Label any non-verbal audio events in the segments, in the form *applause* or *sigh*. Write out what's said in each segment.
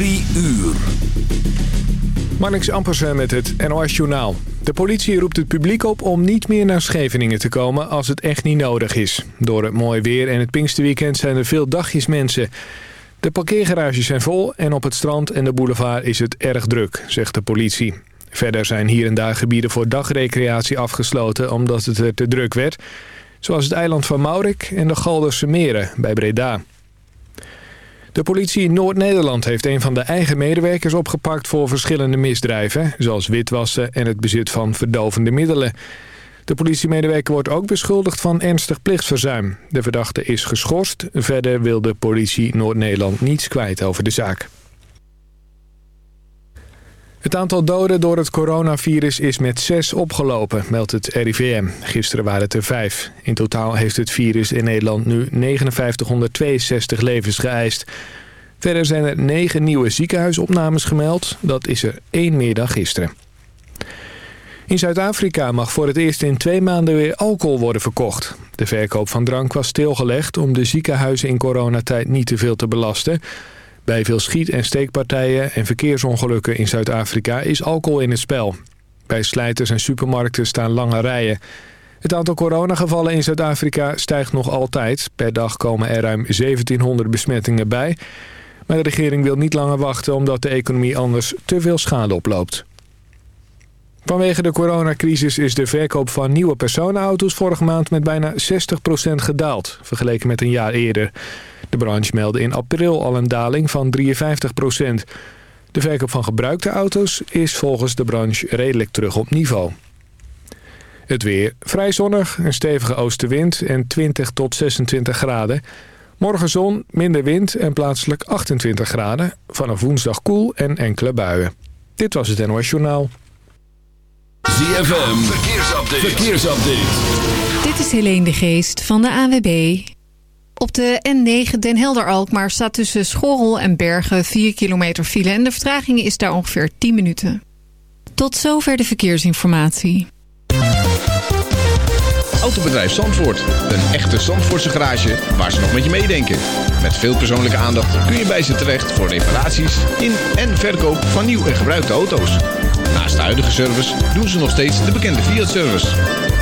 Drie uur. Marnix Ampersen met het NOS Journaal. De politie roept het publiek op om niet meer naar Scheveningen te komen als het echt niet nodig is. Door het mooie weer en het Pinksterweekend zijn er veel dagjes mensen. De parkeergarages zijn vol en op het strand en de boulevard is het erg druk, zegt de politie. Verder zijn hier en daar gebieden voor dagrecreatie afgesloten omdat het er te druk werd. Zoals het eiland van Maurik en de Galderse Meren bij Breda. De politie Noord-Nederland heeft een van de eigen medewerkers opgepakt voor verschillende misdrijven, zoals witwassen en het bezit van verdovende middelen. De politiemedewerker wordt ook beschuldigd van ernstig plichtsverzuim. De verdachte is geschorst. Verder wil de politie Noord-Nederland niets kwijt over de zaak. Het aantal doden door het coronavirus is met zes opgelopen, meldt het RIVM. Gisteren waren het er vijf. In totaal heeft het virus in Nederland nu 5962 levens geëist. Verder zijn er negen nieuwe ziekenhuisopnames gemeld. Dat is er één meer dan gisteren. In Zuid-Afrika mag voor het eerst in twee maanden weer alcohol worden verkocht. De verkoop van drank was stilgelegd om de ziekenhuizen in coronatijd niet te veel te belasten... Bij veel schiet- en steekpartijen en verkeersongelukken in Zuid-Afrika is alcohol in het spel. Bij slijters en supermarkten staan lange rijen. Het aantal coronagevallen in Zuid-Afrika stijgt nog altijd. Per dag komen er ruim 1700 besmettingen bij. Maar de regering wil niet langer wachten omdat de economie anders te veel schade oploopt. Vanwege de coronacrisis is de verkoop van nieuwe personenauto's vorige maand met bijna 60% gedaald, vergeleken met een jaar eerder. De branche meldde in april al een daling van 53% De verkoop van gebruikte auto's is volgens de branche redelijk terug op niveau. Het weer vrij zonnig, een stevige oostenwind en 20 tot 26 graden. Morgen zon, minder wind en plaatselijk 28 graden. Vanaf woensdag koel en enkele buien. Dit was het NOS Journaal. ZFM, verkeersupdate. verkeersupdate. Dit is Helene de Geest van de AWB. Op de N9 Den Helder-Alkmaar staat tussen Schorrel en Bergen 4 kilometer file... en de vertraging is daar ongeveer 10 minuten. Tot zover de verkeersinformatie. Autobedrijf Zandvoort. Een echte Zandvoortse garage waar ze nog met je meedenken. Met veel persoonlijke aandacht kun je bij ze terecht... voor reparaties in en verkoop van nieuw en gebruikte auto's. Naast de huidige service doen ze nog steeds de bekende Fiat-service...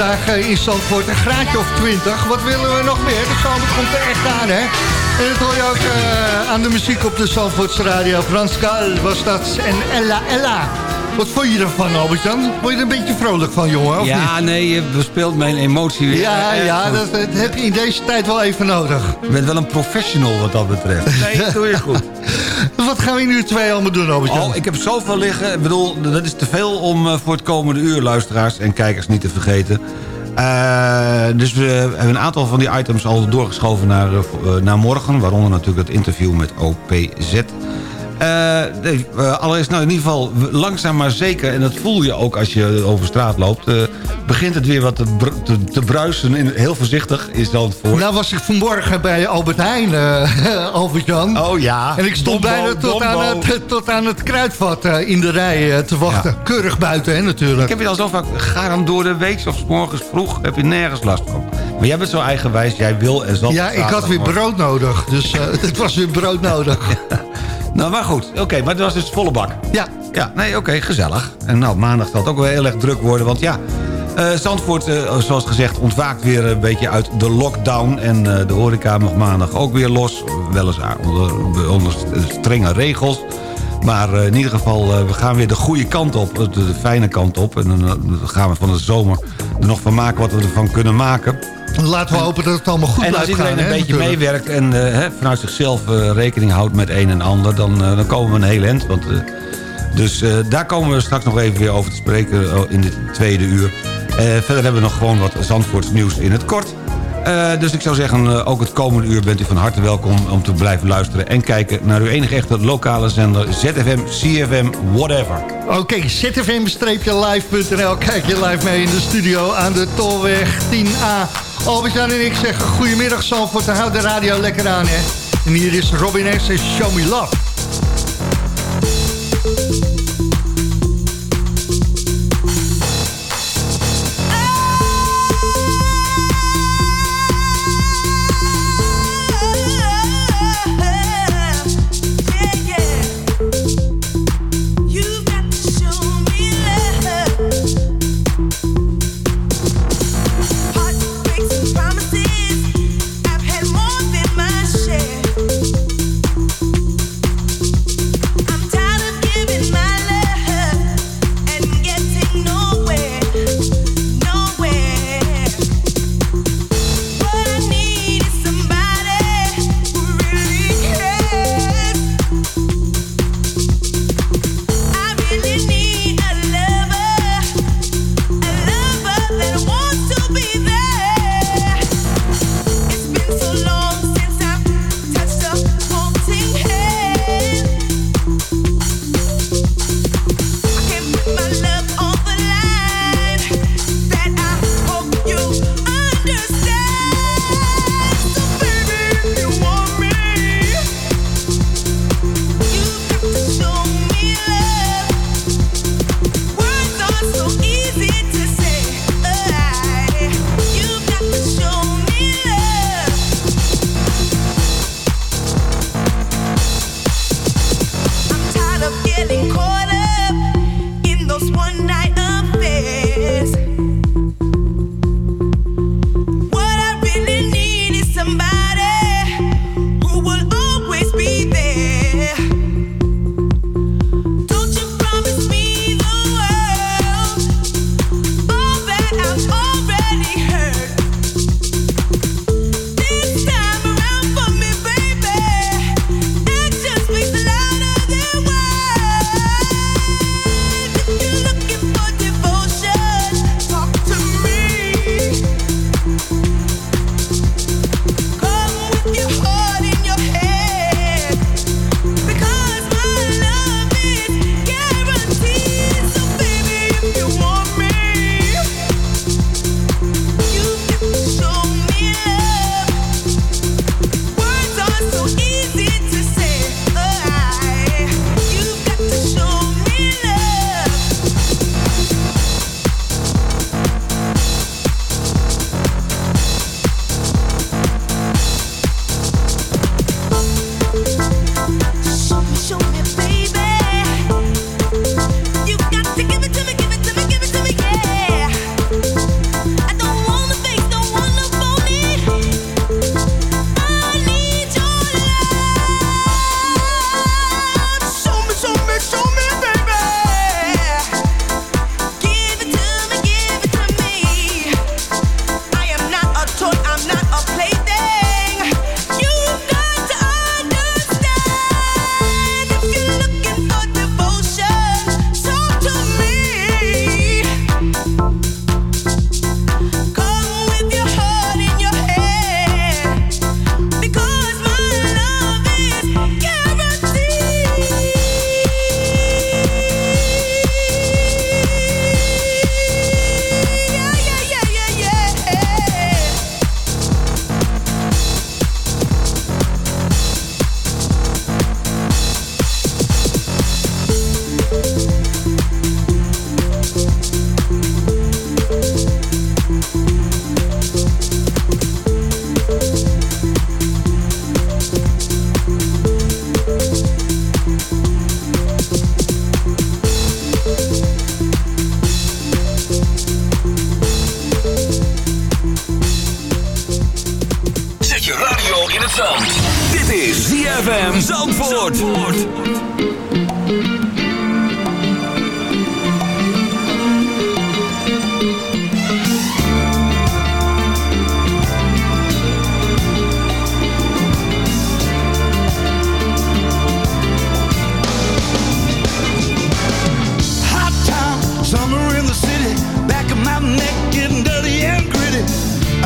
Vandaag eh, in Zandvoort. Een graadje of 20. Wat willen we nog meer? De zomer komt er echt aan, hè? En dat hoor je ook eh, aan de muziek op de Zandvoortse radio. Frans Kaal was dat. En Ella Ella. Wat vond je ervan, Albert-Jan? Word je er een beetje vrolijk van, jongen, of ja, niet? nee, je bespeelt mijn emotie weer. Ja, ja dat, dat heb je in deze tijd wel even nodig. Je bent wel een professional wat dat betreft. Nee, dat doe je goed. *laughs* Wat gaan we nu twee allemaal doen, Albert-Jan? Oh, ik heb zoveel liggen. Ik bedoel, dat is te veel om eh, voor het komende uur, luisteraars en kijkers, niet te vergeten. Eh, dus we hebben een aantal van die items al doorgeschoven naar, eh, naar morgen. Waaronder natuurlijk het interview met OPZ. Eh, allereerst, nou in ieder geval langzaam maar zeker... en dat voel je ook als je over straat loopt... eh, begint het weer wat te, br- te, te bruisen. In, heel voorzichtig is dat voor. Nou was ik vanmorgen bij Albert Heijn, eh *laughs* Albert-Jan. Oh ja. En ik stond Dombo, bijna tot aan, het, tot aan het kruidvat in de rij te wachten. Keurig buiten, hè, natuurlijk. Ik heb je al zo vaak, ga dan door de week of 's morgens vroeg, heb je nergens last van. Maar jij bent zo eigenwijs, jij wil en zal. Ja, ik had weer brood nodig. Dus *laughs* het was weer brood nodig. Nou, maar goed. Oké, maar het was dus volle bak. Ja. Ja, nee, oké, gezellig. En nou, maandag zal het ook wel heel erg druk worden, want ja... eh, Zandvoort, eh, zoals gezegd, ontwaakt weer een beetje uit de lockdown. En eh, de horeca mag maandag ook weer los. Weliswaar onder, onder strenge regels. Maar in ieder geval, we gaan weer de goede kant op. De, de fijne kant op. En dan gaan we van de zomer er nog van maken wat we ervan kunnen maken. Laten we hopen dat het allemaal goed En als blijft gaan. iedereen een hè, beetje meewerkt en eh, hè, vanuit zichzelf eh, rekening houdt met een en ander... dan, eh, dan komen we een heel eind. Want, dus daar komen we straks nog even weer over te spreken in dit tweede uur. Verder hebben we nog gewoon wat Zandvoorts nieuws in het kort. Eh, dus ik zou zeggen, eh, ook het komende uur bent u van harte welkom... om te blijven luisteren en kijken naar uw enige echte lokale zender... ZFM, CFM, whatever. Oké, zfm-live.nl. Kijk je live mee in de studio aan de Tolweg 10A. Albert-Jan en ik zeggen goedemiddag Zandvoort. En houd de radio lekker aan, hè. En hier is Robin S. Show Me Love.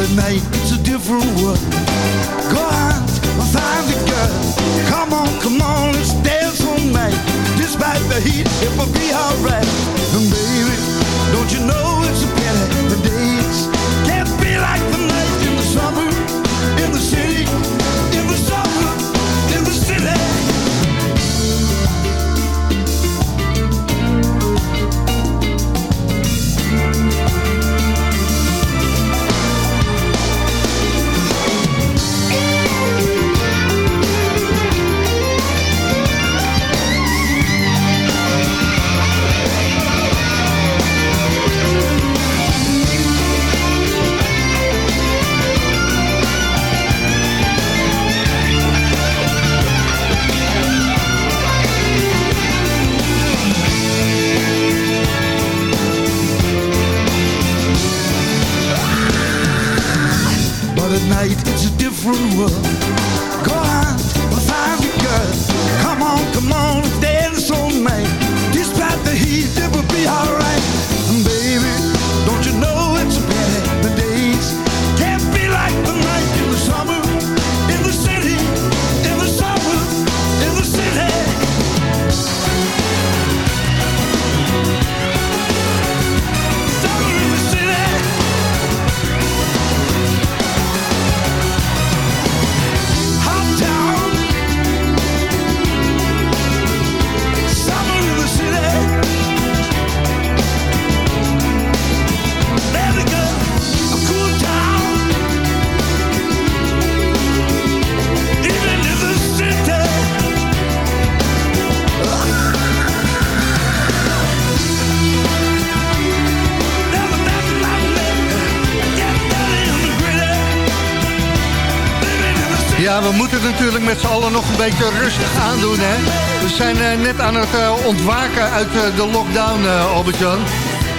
But at night, it's a different world. Go out and find a girl. Come on, come on, let's dance all night. Despite the heat, it will be alright. And baby, don't you know it's a cruel nog een beetje rustig aandoen, hè. We zijn eh, net aan het eh, ontwaken uit eh, de lockdown, Albert-Jan.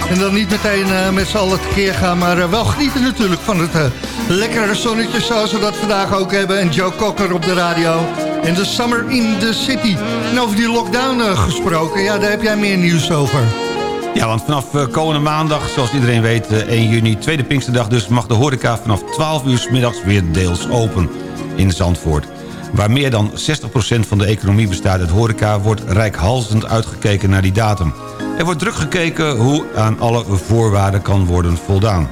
En dan niet meteen met z'n allen tekeer gaan, maar wel genieten natuurlijk van het lekkere zonnetje zoals we dat vandaag ook hebben. En Joe Cocker op de radio. En de Summer in the City. En over die lockdown gesproken, ja, daar heb jij meer nieuws over. Ja, want vanaf komende maandag, zoals iedereen weet, eh, 1 juni, tweede Pinksterdag... dus mag de horeca vanaf 12 uur middags weer deels open in Zandvoort. Waar meer dan 60% van de economie bestaat uit horeca... wordt rijkhalsend uitgekeken naar die datum. Er wordt druk gekeken hoe aan alle voorwaarden kan worden voldaan.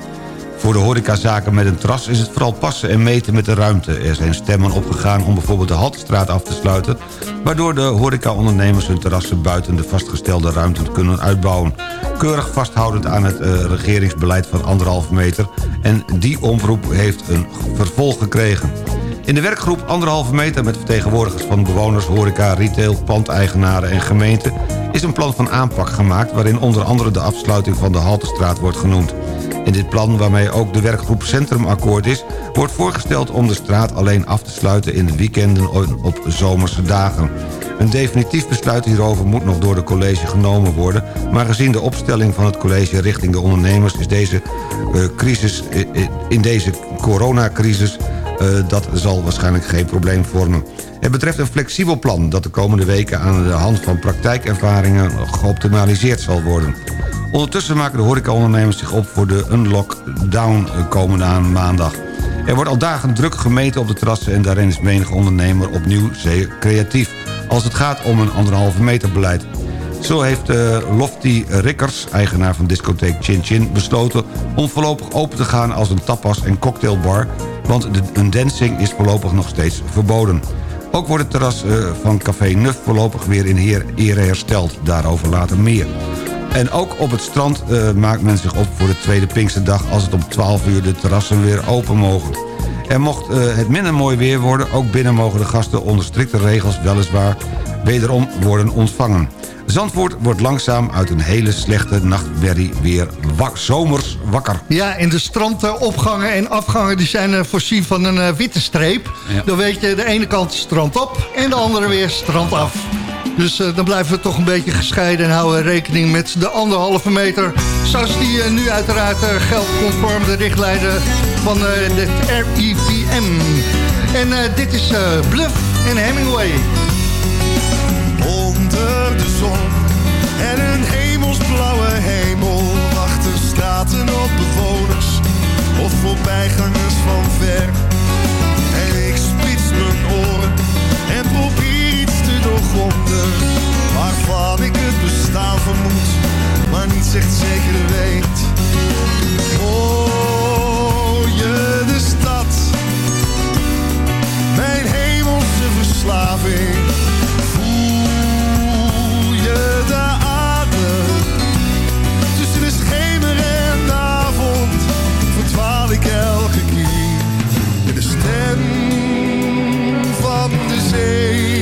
Voor de horecazaken met een terras is het vooral passen en meten met de ruimte. Er zijn stemmen opgegaan om bijvoorbeeld de Haltestraat af te sluiten... waardoor de horecaondernemers hun terrassen buiten de vastgestelde ruimte kunnen uitbouwen. Keurig vasthoudend aan het eh, regeringsbeleid van anderhalve meter... en die omroep heeft een vervolg gekregen. In de werkgroep anderhalve meter met vertegenwoordigers van bewoners, horeca, retail, pandeigenaren en gemeente is een plan van aanpak gemaakt waarin onder andere de afsluiting van de Haltestraat wordt genoemd. In dit plan, waarmee ook de werkgroep Centrum akkoord is... wordt voorgesteld om de straat alleen af te sluiten in de weekenden en op zomerse dagen. Een definitief besluit hierover moet nog door de college genomen worden... maar gezien de opstelling van het college richting de ondernemers... is deze eh, crisis, eh, eh, in deze coronacrisis, dat zal waarschijnlijk geen probleem vormen. Het betreft een flexibel plan dat de komende weken aan de hand van praktijkervaringen geoptimaliseerd zal worden. Ondertussen maken de horecaondernemers zich op voor de unlockdown komende aan maandag. Er wordt al dagen druk gemeten op de terrassen... en daarin is menig ondernemer opnieuw zeer creatief... als het gaat om een anderhalve meter beleid. Zo heeft uh, Lofty Rikkers, eigenaar van discotheek Chin Chin... besloten om voorlopig open te gaan als een tapas- en cocktailbar... want de, een dancing is voorlopig nog steeds verboden. Ook wordt het terras uh, van Café Nuf voorlopig weer in heer, ere hersteld. Daarover later meer. En ook op het strand uh, maakt men zich op voor de tweede Pinksterdag... als het om 12 uur de terrassen weer open mogen. Er mocht uh, het minder mooi weer worden... ook binnen mogen de gasten onder strikte regels weliswaar... wederom worden ontvangen. Zandvoort wordt langzaam uit een hele slechte nachtmerrie weer wak, zomers wakker. Ja, en de strandopgangen en afgangen die zijn uh, voorzien van een uh, witte streep. Ja. Dan weet je, de ene kant strand op en de andere weer strand af. Dus uh, dan blijven we toch een beetje gescheiden en houden rekening met de anderhalve meter. Zoals die uh, nu uiteraard uh, geldt conform de richtlijnen van het RIVM. En dit is Bluff en Hemingway. En een hemelsblauwe hemel wachten straten op bewoners of voorbijgangers van ver. En ik spits mijn oren en probeer iets te doorgronden waarvan ik het bestaan vermoed, maar niet echt zeker weet. Oh, je de stad, mijn hemelse verslaving. De tussen de schemer en de avond, verdwaal ik elke keer in de stem van de zee.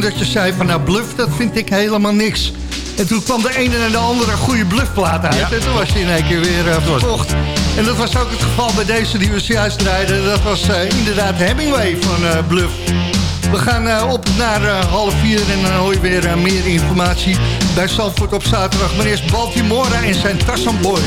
Dat je zei van nou, bluff, dat vind ik helemaal niks. En toen kwam de ene en de andere goede bluffplaat uit. Ja. En toen was hij in één keer weer uh, verkocht. En dat was ook het geval bij deze die we zojuist rijden. Dat was eh, inderdaad Hemingway van eh, Bluff. We gaan op naar half vier en dan hoor je weer meer informatie bij Zandvoort op zaterdag. Maar eerst Baltimore en zijn Tarzan Boy.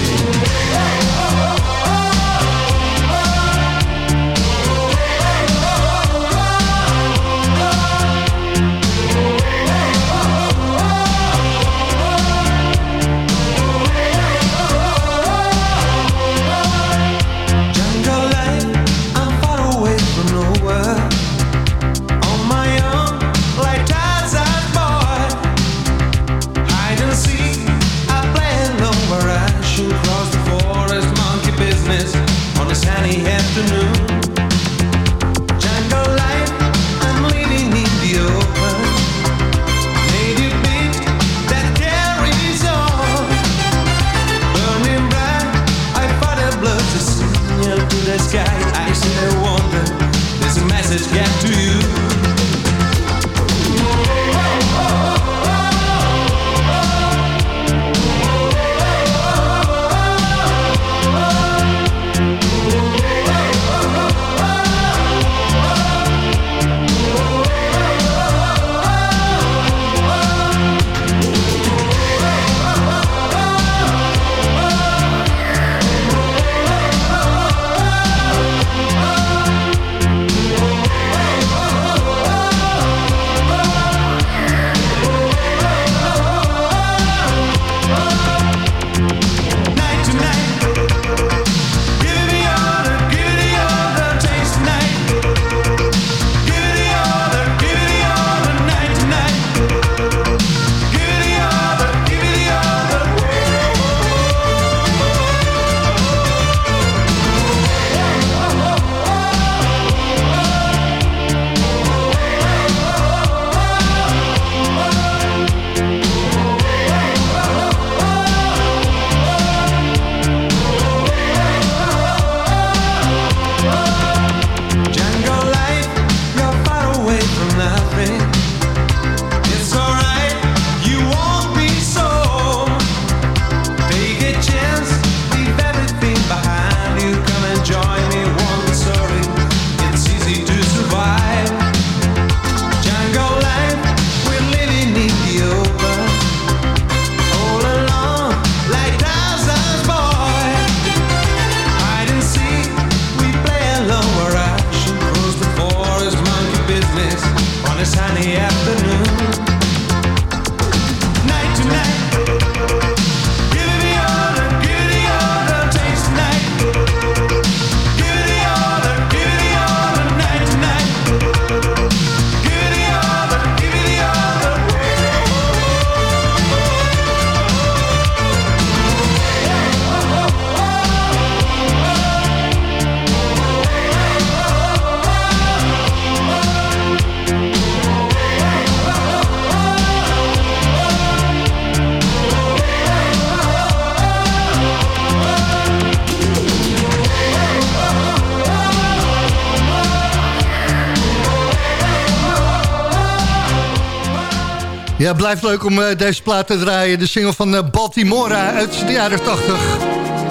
Ja, blijft leuk om eh, deze plaat te draaien. De single van uh, Baltimora uit de jaren 80.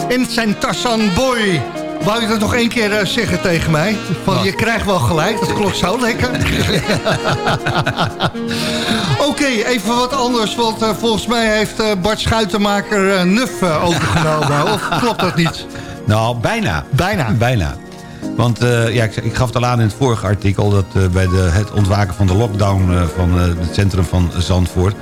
En zijn Tassan Boy. Wou je dat nog één keer uh, zeggen tegen mij? Van, je krijgt wel gelijk, dat klopt zo lekker. *laughs* Oké, even wat anders. Want volgens mij heeft Bart Schuitenmaker Nuf overgenomen. *laughs* of klopt dat niet? Nou, bijna. Bijna. Bijna. Want uh, ja, ik, ik, gaf het al aan in het vorige artikel... dat uh, bij de, het ontwaken van de lockdown uh, van het centrum van Zandvoort...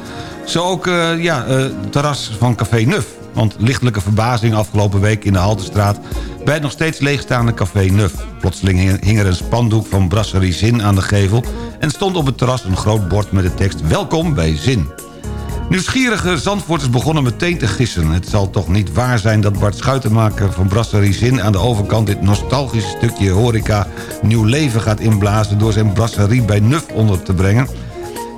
zo ook ja, het terras van Café Nuf. Want lichtelijke verbazing afgelopen week in de Haltestraat... bij het nog steeds leegstaande Café Nuf. Plotseling hing er een spandoek van Brasserie Zin aan de gevel... en stond op het terras een groot bord met de tekst... Welkom bij Zin. Nieuwsgierige Zandvoorters begonnen meteen te gissen. Het zal toch niet waar zijn dat Bart Schuitenmaker van Brasserie Zin... aan de overkant dit nostalgische stukje horeca nieuw leven gaat inblazen... door zijn brasserie bij Nuf onder te brengen...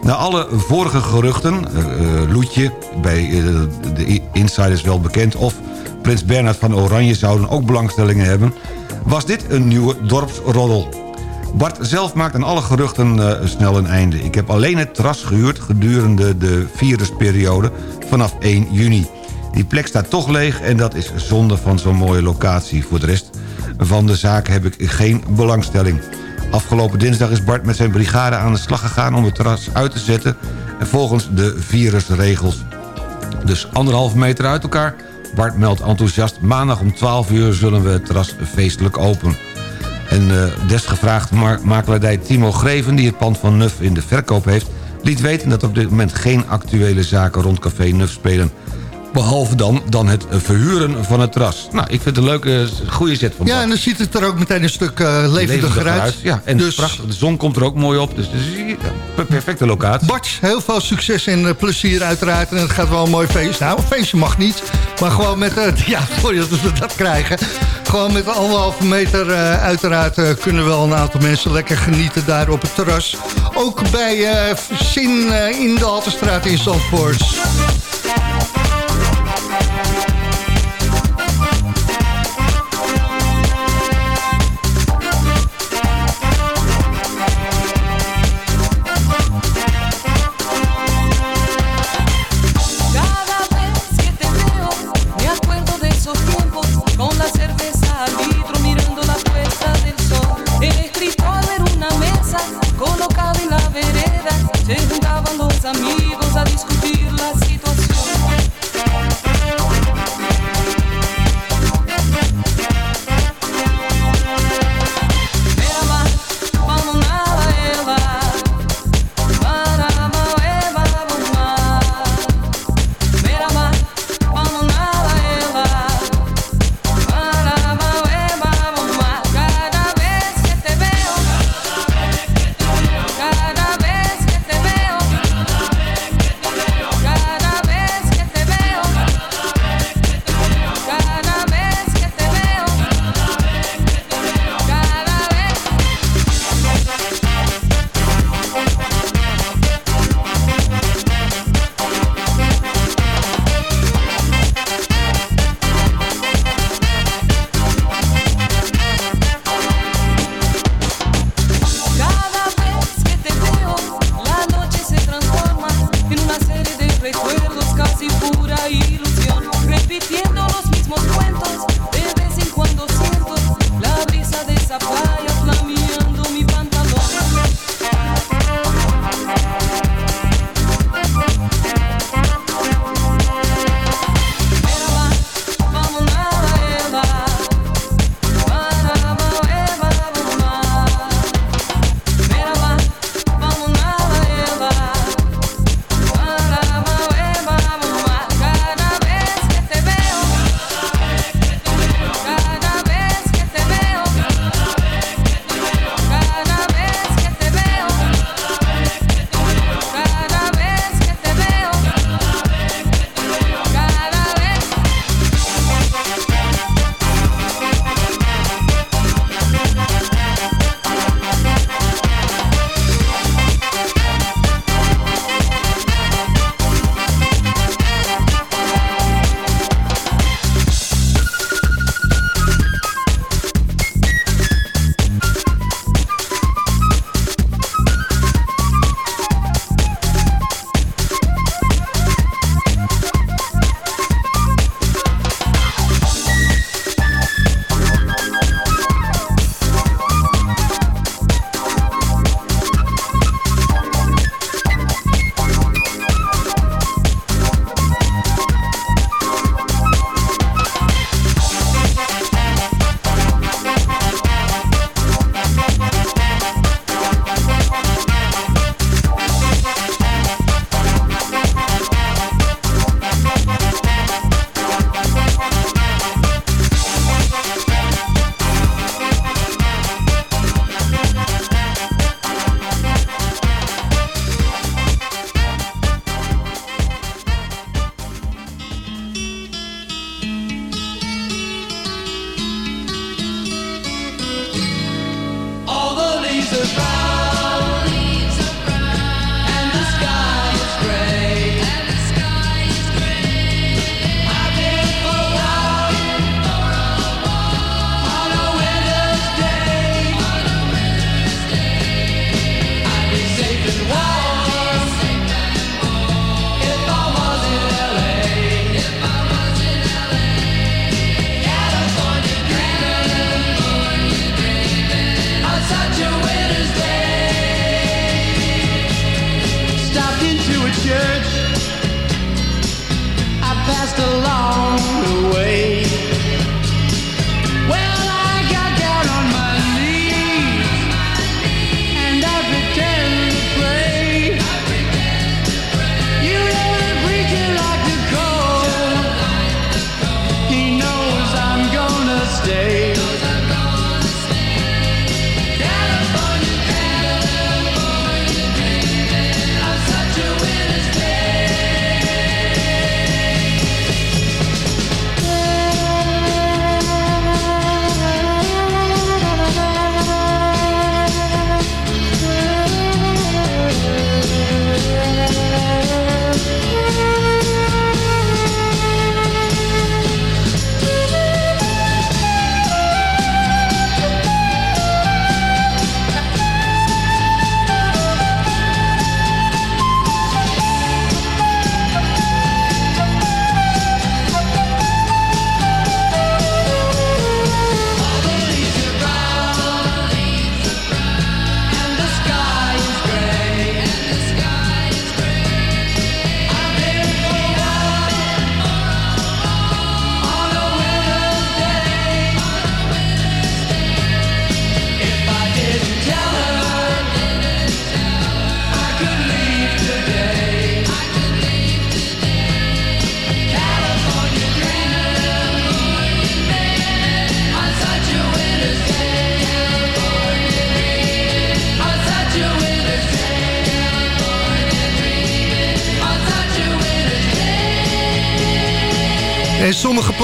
Na alle vorige geruchten, uh, Loetje, bij uh, de insiders wel bekend... of Prins Bernhard van Oranje zouden ook belangstellingen hebben... was dit een nieuwe dorpsroddel. Bart zelf maakt aan alle geruchten uh, snel een einde. Ik heb alleen het terras gehuurd gedurende de virusperiode vanaf 1 juni. Die plek staat toch leeg en dat is zonde van zo'n mooie locatie. Voor de rest van de zaak heb ik geen belangstelling. Afgelopen dinsdag is Bart met zijn brigade aan de slag gegaan... om het terras uit te zetten volgens de virusregels. Dus anderhalve meter uit elkaar. Bart meldt enthousiast... maandag om 12 uur zullen we het terras feestelijk openen. En uh, desgevraagd makelaardij Timo Greven... die het pand van Nuf in de verkoop heeft... liet weten dat op dit moment geen actuele zaken rond Café Nuf spelen. Behalve dan, dan het verhuren van het terras. Nou, ik vind het een leuke, goede zet van Ja, en dan ziet het er ook meteen een stuk uh, levendiger uit. Ja, en dus... prachtig, de zon komt er ook mooi op. Dus het is een perfecte locatie. Bart, heel veel succes en uh, plezier uiteraard. En het gaat wel een mooi feest. Nou, een feestje mag niet. Maar gewoon met, uh, *laughs* ja, voordat we dat krijgen. Gewoon met anderhalve meter uiteraard kunnen wel een aantal mensen lekker genieten daar op het terras. Ook bij Zin in de Haltestraat in Zandvoort.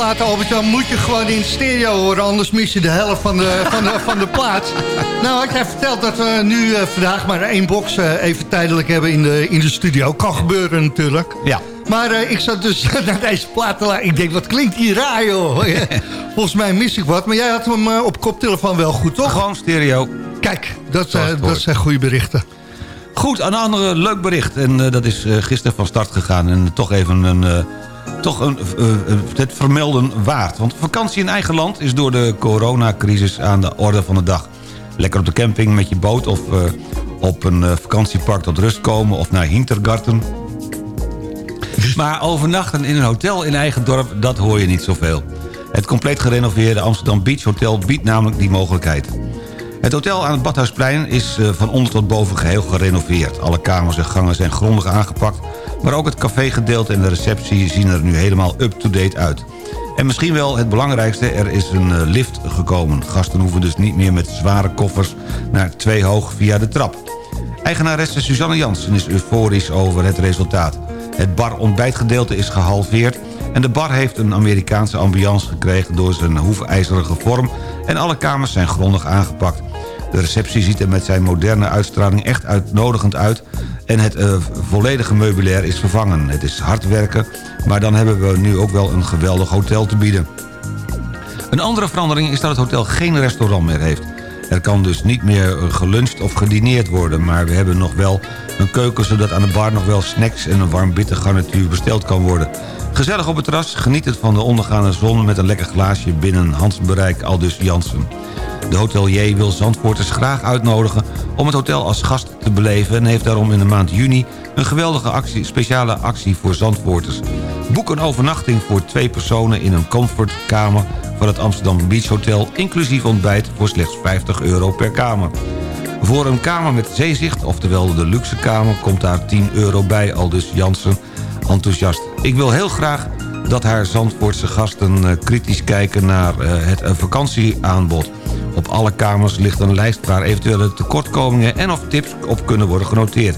Platen, Albert-Jan, moet je gewoon in stereo horen... anders mis je de helft van de, van de, van de plaat. Nou, had jij verteld dat we nu eh, vandaag maar één box eh, even tijdelijk hebben in de, in de studio. Kan gebeuren natuurlijk. Ja. Maar eh, ik zat dus *laughs* naar deze plaat te. Ik denk, wat klinkt hier raar, joh. *laughs* Volgens mij mis ik wat. Maar jij had hem op koptelefoon wel goed, toch? Gewoon stereo. Kijk, dat, dat zijn goede berichten. Goed, een andere leuk bericht. En dat is gisteren van start gegaan. En toch even een, toch een, eh, eh, het vermelden waard. Want vakantie in eigen land is door de coronacrisis aan de orde van de dag. Lekker op de camping met je boot of eh, op een vakantiepark tot rust komen... of naar Hintergarten. Maar overnachten in een hotel in eigen dorp, dat hoor je niet zoveel. Het compleet gerenoveerde Amsterdam Beach Hotel biedt namelijk die mogelijkheid. Het hotel aan het Badhuisplein is eh, van onder tot boven geheel gerenoveerd. Alle kamers en gangen zijn grondig aangepakt... maar ook het cafégedeelte en de receptie zien er nu helemaal up-to-date uit. En misschien wel het belangrijkste, er is een eh, lift gekomen. Gasten hoeven dus niet meer met zware koffers naar twee hoog via de trap. Eigenaresse Suzanne Jansen is euforisch over het resultaat. Het bar-ontbijtgedeelte is gehalveerd... en de bar heeft een Amerikaanse ambiance gekregen... door zijn hoefijzerige vorm en alle kamers zijn grondig aangepakt. De receptie ziet er met zijn moderne uitstraling echt uitnodigend uit... en het eh, volledige meubilair is vervangen. Het is hard werken, maar dan hebben we nu ook wel een geweldig hotel te bieden. Een andere verandering is dat het hotel geen restaurant meer heeft. Er kan dus niet meer eh, geluncht of gedineerd worden... maar we hebben nog wel een keuken... zodat aan de bar nog wel snacks en een warm bitter garnituur besteld kan worden. Gezellig op het terras, het van de ondergaande zon... met een lekker glaasje binnen handsbereik, aldus Jansen. De hotelier wil Zandvoorters graag uitnodigen om het hotel als gast te beleven... en heeft daarom in de maand juni een geweldige actie, speciale actie voor Zandvoorters. Boek een overnachting voor twee personen in een comfortkamer van het Amsterdam Beach Hotel... inclusief ontbijt voor slechts 50 euro per kamer. Voor een kamer met zeezicht, oftewel de luxe kamer... komt daar 10 euro bij, al dus Jansen enthousiast. Ik wil heel graag dat haar Zandvoortse gasten eh, kritisch kijken naar eh, het eh, vakantieaanbod. Op alle kamers ligt een lijst waar eventuele tekortkomingen en of tips op kunnen worden genoteerd.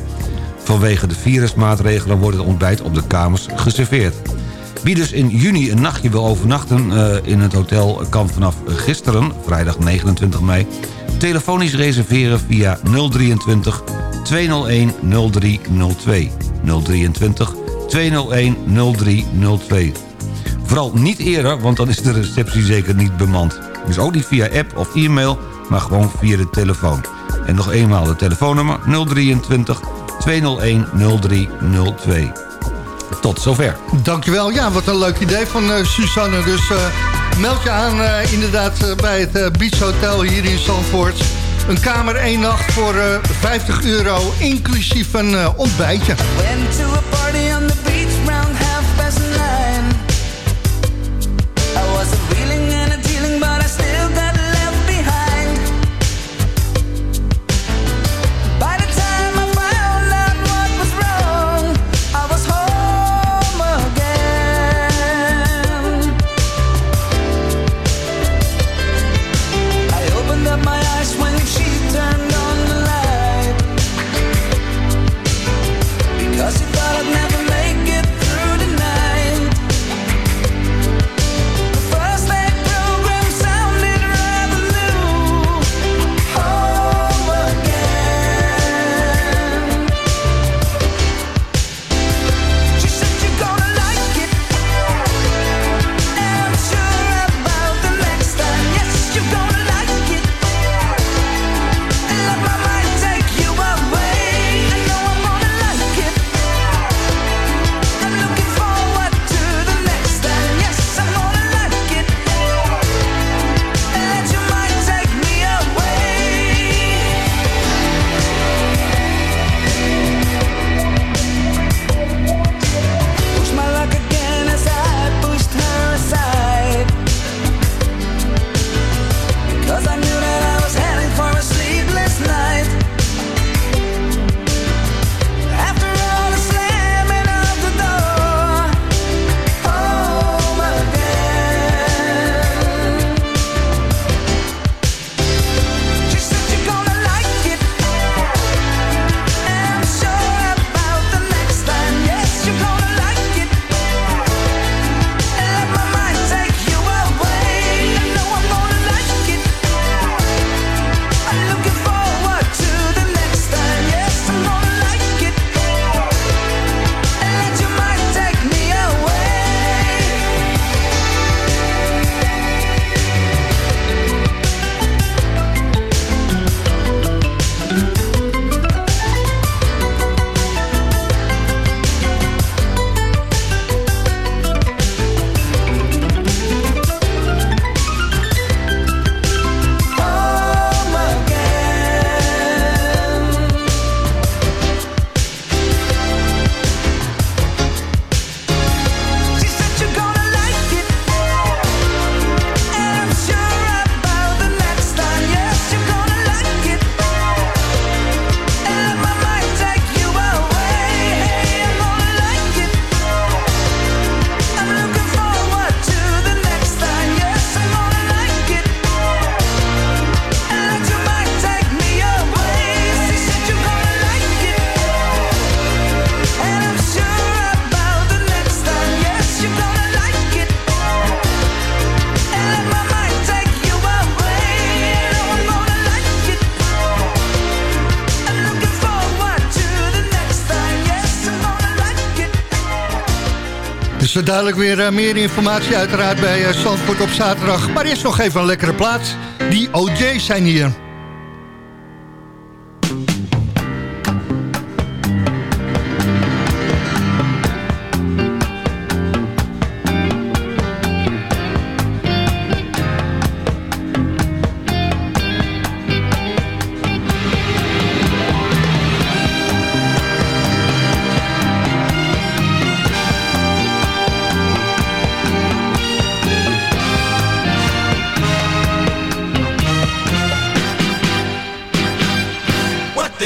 Vanwege de virusmaatregelen wordt het ontbijt op de kamers geserveerd. Wie dus in juni een nachtje wil overnachten in het hotel... kan vanaf gisteren, vrijdag 29 mei... telefonisch reserveren via 023 201 0302. 023 201 0302. Vooral niet eerder, want dan is de receptie zeker niet bemand. Dus ook niet via app of e-mail, maar gewoon via de telefoon. En nog eenmaal de telefoonnummer 023 201 0302. Tot zover. Dankjewel. Ja, wat een leuk idee van eh, Suzanne. Dus eh, meld je aan eh, inderdaad bij het Beach Hotel hier in Zandvoort. Een kamer één nacht voor eh, 50 euro, inclusief een eh, ontbijtje. Zo dadelijk weer eh, meer informatie uiteraard bij uh, Zandvoort op zaterdag. Maar eerst nog even een lekkere plaats. Die OJ's zijn hier.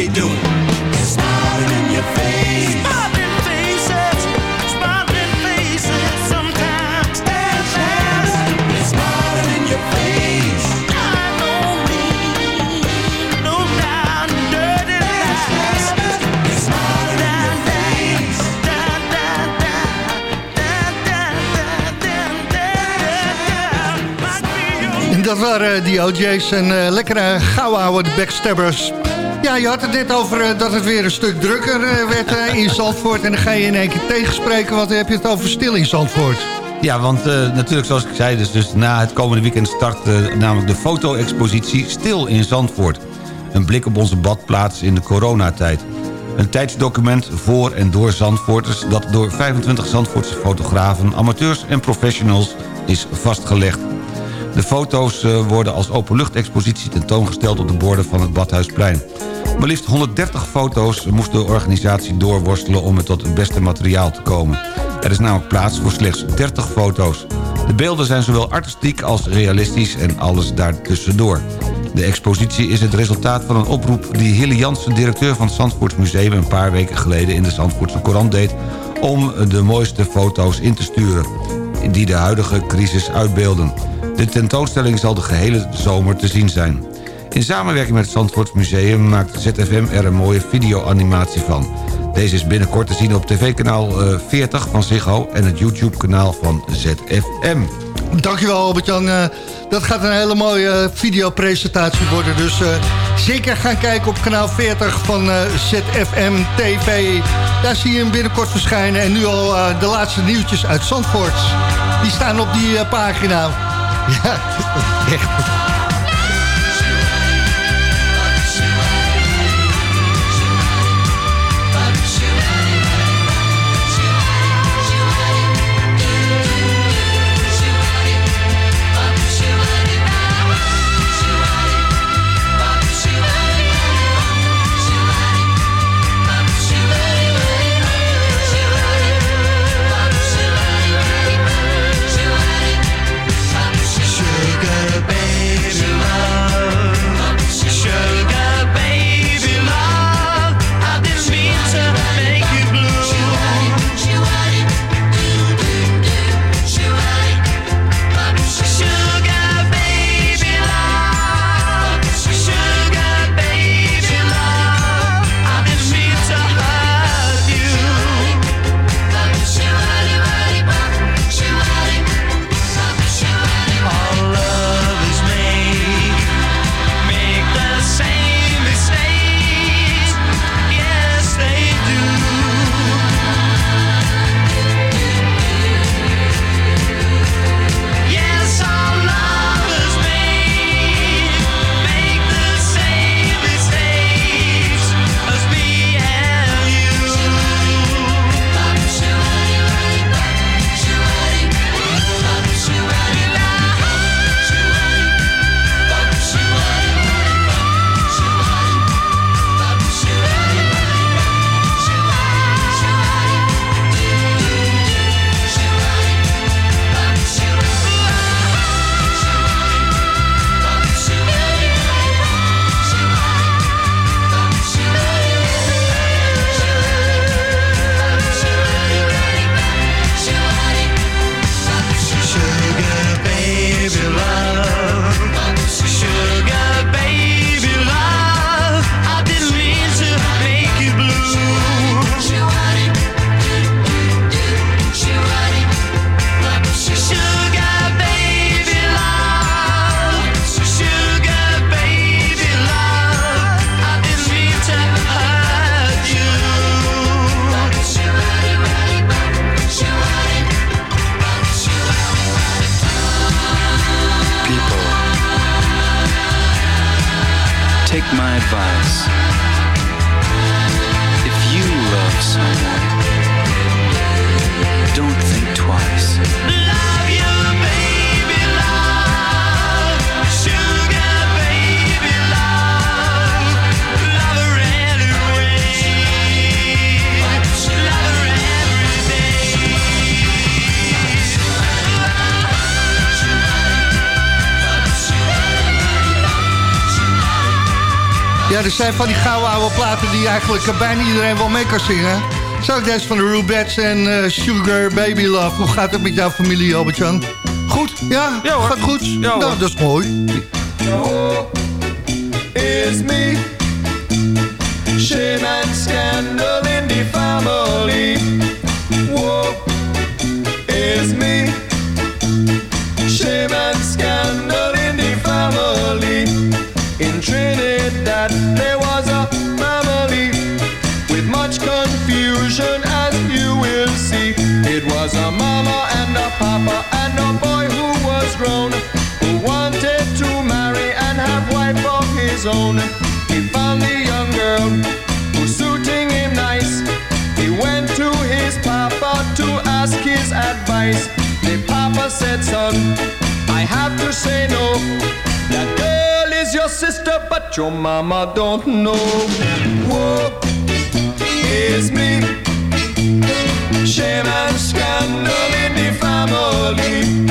they do? Smiling in your face. Smiling faces, smiling faces. Sometimes smiling in your face. I know me, low down, dirty lies. Smiling down, face. Down, down, down, down, down, down, down, down. Might be your En dat waren die OJ's en eh, lekkere gauw oude backstabbers. Ja, je had het net over eh, dat het weer een stuk drukker eh, werd eh, in Zandvoort. En dan ga je in één keer tegenspreken, want dan heb je het over stil in Zandvoort. Ja, want natuurlijk zoals ik zei, dus, dus na het komende weekend start namelijk de foto-expositie Stil in Zandvoort. Een blik op onze badplaats in de coronatijd. Een tijdsdocument voor en door Zandvoorters... dat door 25 Zandvoortse fotografen, amateurs en professionals is vastgelegd. De foto's worden als openluchtexpositie tentoongesteld op de borden van het Badhuisplein. Maar liefst 130 foto's moest de organisatie doorworstelen om het tot het beste materiaal te komen. Er is namelijk plaats voor slechts 30 foto's. De beelden zijn zowel artistiek als realistisch en alles daartussendoor. De expositie is het resultaat van een oproep die Hille Jansen, directeur van het Zandvoorts Museum... een paar weken geleden in de Zandvoortse Courant deed... om de mooiste foto's in te sturen, die de huidige crisis uitbeelden. De tentoonstelling zal de gehele zomer te zien zijn. In samenwerking met het Zandvoorts Museum maakt ZFM er een mooie video-animatie van. Deze is binnenkort te zien op tv-kanaal eh, 40 van Ziggo... en het YouTube-kanaal van ZFM. Dankjewel Albert-Jan. Eh, dat gaat een hele mooie eh, videopresentatie worden. Dus eh, zeker gaan kijken op kanaal 40 van eh, ZFM TV. Daar zie je hem binnenkort verschijnen. En nu al eh, de laatste nieuwtjes uit Zandvoort. Die staan op die eh, pagina. *laughs* Ja, echt. Zijn van die gouden oude platen die eigenlijk eh, bijna iedereen wel mee kan zingen. Zo ook deze van de Rubettes en eh, Sugar Baby Love. Hoe gaat het met jouw familie, Albert-Jan? Goed? Ja? Ja, hoor. Gaat goed? Ja, hoor. nou, dat is mooi. is me. Shame and scandal in the family. Woe is me. I have to say no. That girl is your sister, but your mama don't know. Is me. Shame and scandal in the family.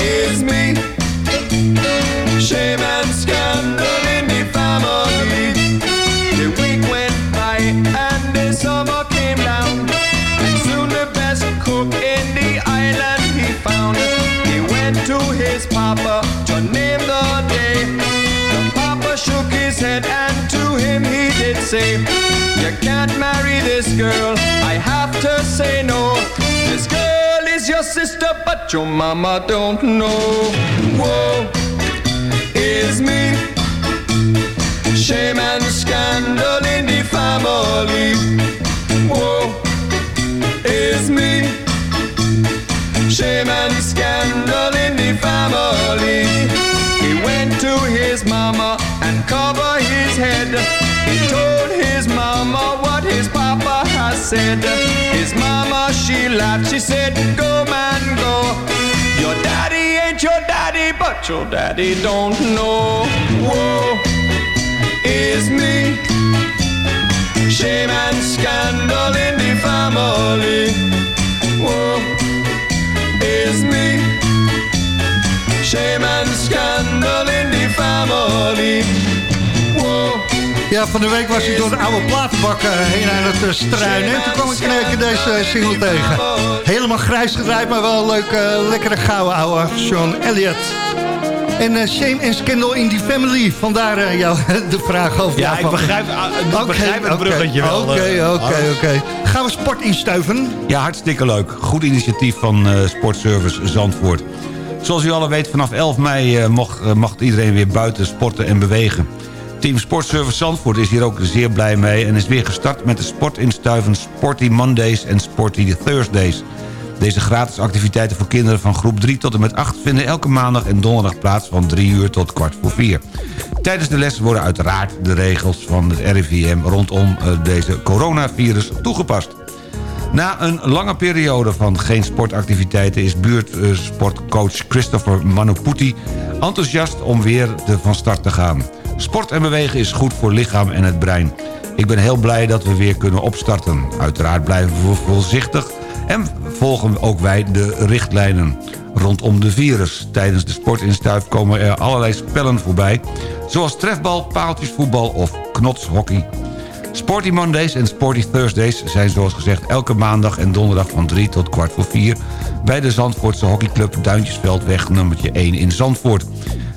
Is me. Shame and papa to name the day. The papa shook his head and to him he did say, You can't marry this girl. I have to say no. This girl is your sister, but your mama don't know. Whoa is me. Shame and scandal in the family. Whoa, is me. Shame and scandal in the family. He went to his mama and covered his head. He told his mama what his papa has said. His mama, she laughed. She said, Go, man, go. Your daddy ain't your daddy, but your daddy don't know. Whoa, is me. Shame and scandal in the family. Whoa, is me. Shame and scandal in the family. Whoa. Ja, van de week was ik door de oude platenbak eh, heen aan het eh, struinen. En toen kwam ik in deze single tegen. Helemaal grijs gedraaid, maar wel een leuk, eh, lekkere gouden oude Sean Elliott. En eh, Shame and Scandal in the Family. Vandaar eh, jou, *laughs* de vraag over Ja, ik begrijp, ah, ik Oké, begrijp het bruggetje wel. Oké, eh. oké, oké. Gaan we sport instuiven? Ja, hartstikke leuk. Goed initiatief van eh, Sportservice Zandvoort. Zoals u alle weet, vanaf 11 mei eh, eh, mag iedereen weer buiten sporten en bewegen. Team Sportservice Zandvoort is hier ook zeer blij mee... en is weer gestart met de sportinstuiven Sporty Mondays en Sporty Thursdays. Deze gratis activiteiten voor kinderen van groep 3 tot en met 8... vinden elke maandag en donderdag plaats van 3 uur tot kwart voor 4. Tijdens de les worden uiteraard de regels van het RIVM... rondom eh, deze coronavirus toegepast. Na een lange periode van geen sportactiviteiten... is buurtsportcoach Christopher Manuputi enthousiast om weer te, van start te gaan. Sport en bewegen is goed voor lichaam en het brein. Ik ben heel blij dat we weer kunnen opstarten. Uiteraard blijven we voorzichtig en volgen ook wij de richtlijnen rondom de virus. Tijdens de sportinstuif komen er allerlei spellen voorbij... zoals trefbal, paaltjesvoetbal of knotshockey. Sporty Mondays en Sporty Thursdays zijn zoals gezegd elke maandag en donderdag van 3 tot kwart voor 4... bij de Zandvoortse hockeyclub Duintjesveldweg nummertje 1 in Zandvoort.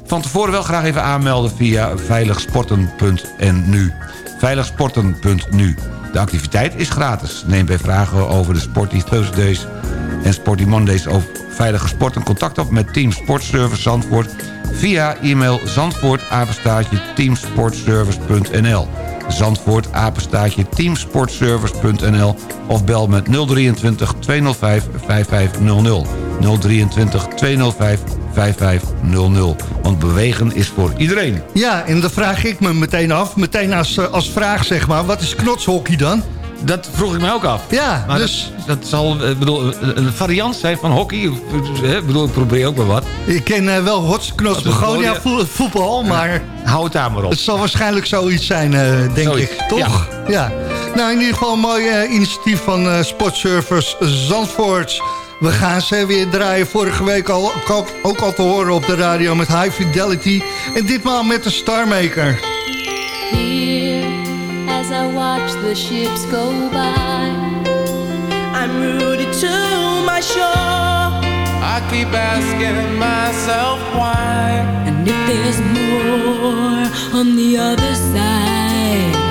Van tevoren wel graag even aanmelden via veiligsporten.nu. Veiligsporten.nu. De activiteit is gratis. Neem bij vragen over de Sporty Thursdays en Sporty Mondays over veilige sporten contact op met Team Sportservice Zandvoort via e-mail zandvoortapenstaatje teamsportservice.nl teamsportservice.nl of bel met 023 205 5500 023 205 5500. Want bewegen is voor iedereen. Ja, en dan vraag ik me meteen af, meteen als, eh, als vraag zeg maar... wat is knotshockey dan? Dat vroeg ik mij ook af. Ja, Maar dus dat, dat zal eh, bedoel, een variant zijn van hockey. Eh, Ik bedoel, ik probeer ook wel wat. ik ken eh, wel Hots Knots Dat is Begonia vo- voetbal... maar Hou het daar maar op. het zal waarschijnlijk zoiets zijn, eh, denk Zoiets, ik. Toch? Ja. Nou, in ieder geval een mooi eh, initiatief van eh Sportsurfers Zandvoort. We gaan ze weer draaien. Vorige week al, ook, ook al te horen op de radio met High Fidelity. En ditmaal met de Starmaker. Here, as I watch the ships go by, I'm rooted to my shore. I keep asking myself why. And if there's more on the other side,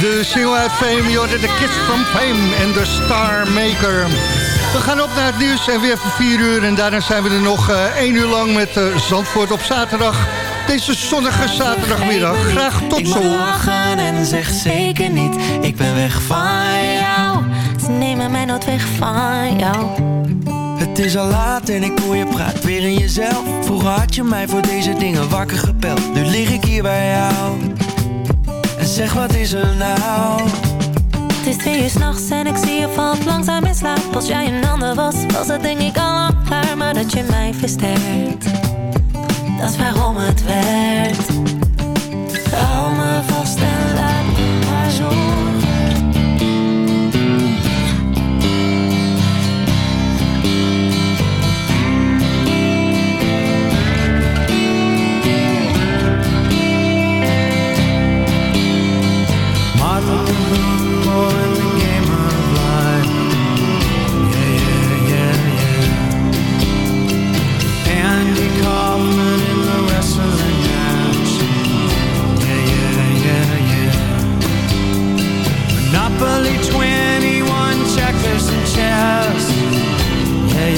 De single uit Fame, je de Kids from Fame en de Star Maker. We gaan op naar het nieuws en weer voor 4 uur. En daarna zijn we er nog eh 1 uur lang met eh, Zandvoort op zaterdag. Deze zonnige zaterdagmiddag. Graag tot Ik zo. mag lachen en zeg zeker niet, ik ben weg van jou. Ze nemen mij nooit weg van jou. Het is al laat en ik hoor je praat weer in jezelf. Vroeger had je mij voor deze dingen wakker gepeld. Nu lig ik hier bij jou. Zeg wat is er nou? Het is twee uur s'nachts en ik zie je valt langzaam in slaap. Als jij een ander was, was het denk ik al klaar. Maar dat je mij versterkt, dat is waarom het werkt. Hou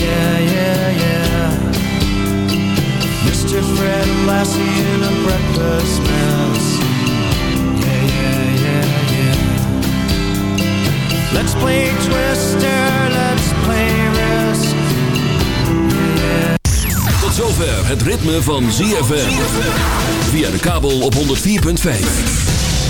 yeah, yeah, yeah. Mr. Fred Lassie in a breakfast mess. Yeah, yeah, yeah, yeah. Let's play Twister, let's play Risk. Tot zover het ritme van ZFM. Via de kabel op 104.5.